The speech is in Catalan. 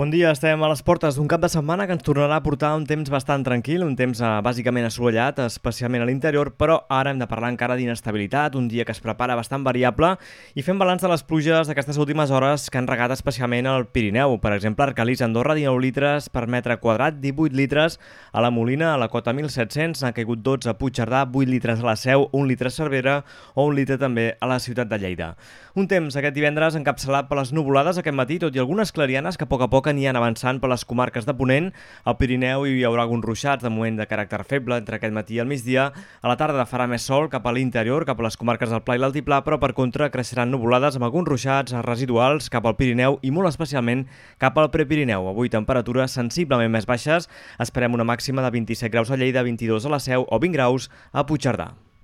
Bon dia, estem a les portes d'un cap de setmana que ens tornarà a portar un temps bastant tranquil, un temps eh, bàsicament assolellat, especialment a l'interior, però ara hem de parlar encara d'inestabilitat, un dia que es prepara bastant variable, i fem balanç de les pluges d'aquestes últimes hores que han regat especialment al Pirineu. Per exemple, Arcalís, Andorra, 19 litres per metre quadrat, 18 litres a la Molina, a la cota 1700, n'ha caigut 12 a Puigcerdà, 8 litres a la Seu, 1 litre a Cervera o 1 litre també a la ciutat de Lleida. Un temps aquest divendres encapçalat per les nuvolades aquest matí, tot i algunes clarianes que a poc a poc aniran avançant per les comarques de Ponent. Al Pirineu hi haurà alguns ruixats, de moment de caràcter feble, entre aquest matí i el migdia. A la tarda farà més sol cap a l'interior, cap a les comarques del Pla i l'Altiplà, però per contra creixeran nuvolades amb alguns ruixats residuals cap al Pirineu i molt especialment cap al Prepirineu. Avui temperatures sensiblement més baixes, esperem una màxima de 27 graus a Lleida, 22 a la Seu o 20 graus a Puigcerdà.